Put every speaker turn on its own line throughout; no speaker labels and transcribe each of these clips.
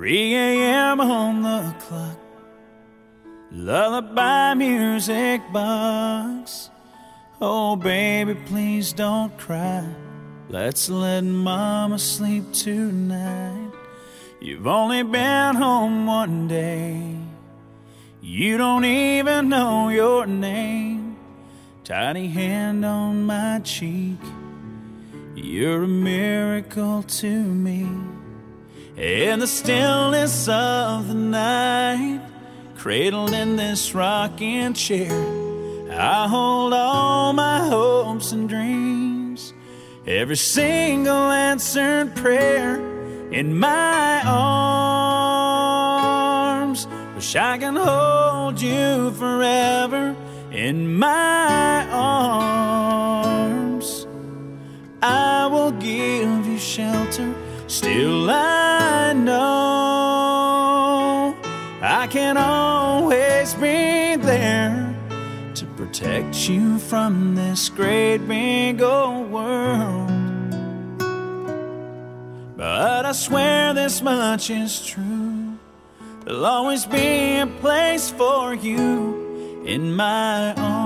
3 a.m. on the clock. Lullaby music box. Oh, baby, please don't cry. Let's let mama sleep tonight. You've only been home one day. You don't even know your name. Tiny hand on my cheek. You're a miracle to me. In the stillness of the night, cradled in this rocking chair, I hold all my hopes and dreams. Every single answered prayer in my arms. Wish I can hold you forever in my arms. I will give you shelter. Still, I know I can always be there to protect you from this great big old world. But I swear this much is true. There'll always be a place for you in my arms.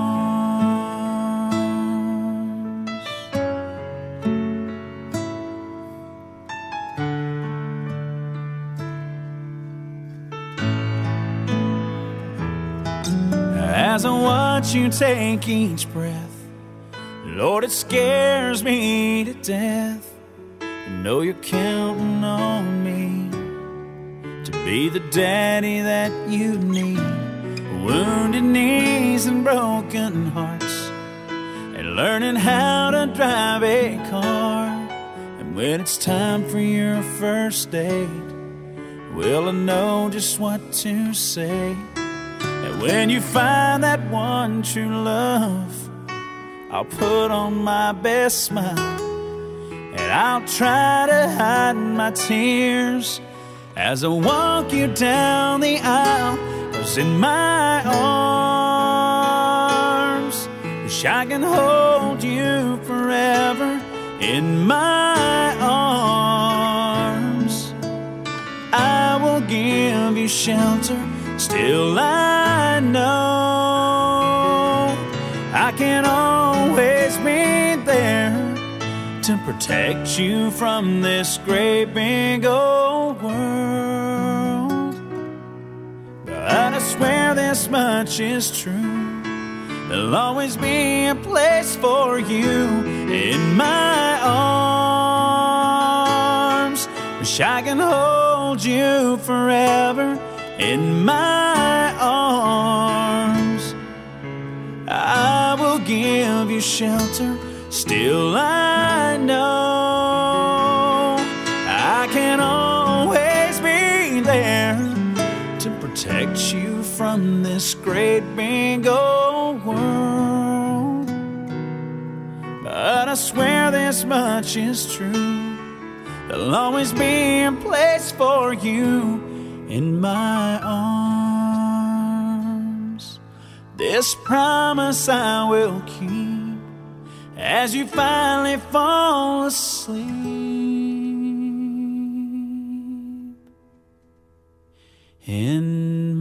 As I watch you take each breath, Lord, it scares me to death. I know you're counting on me to be the daddy that you need. Wounded knees and broken hearts, and learning how to drive a car. And when it's time for your first date, will I know just what to say? And when you find that one true love, I'll put on my best smile. And I'll try to hide my tears as I walk you down the aisle. Cause in my arms, wish I can hold you forever. In my arms, I will give you shelter. Still, I know I can always be there to protect you from this great big old world. But I swear this much is true. There'll always be a place for you in my arms. Wish I can hold you forever in my arms. I will give you shelter. Still, I know I can always be there to protect you from this great big old world. But I swear this much is true. There'll always be a place for you in my arms. This promise I will keep as you finally fall asleep. In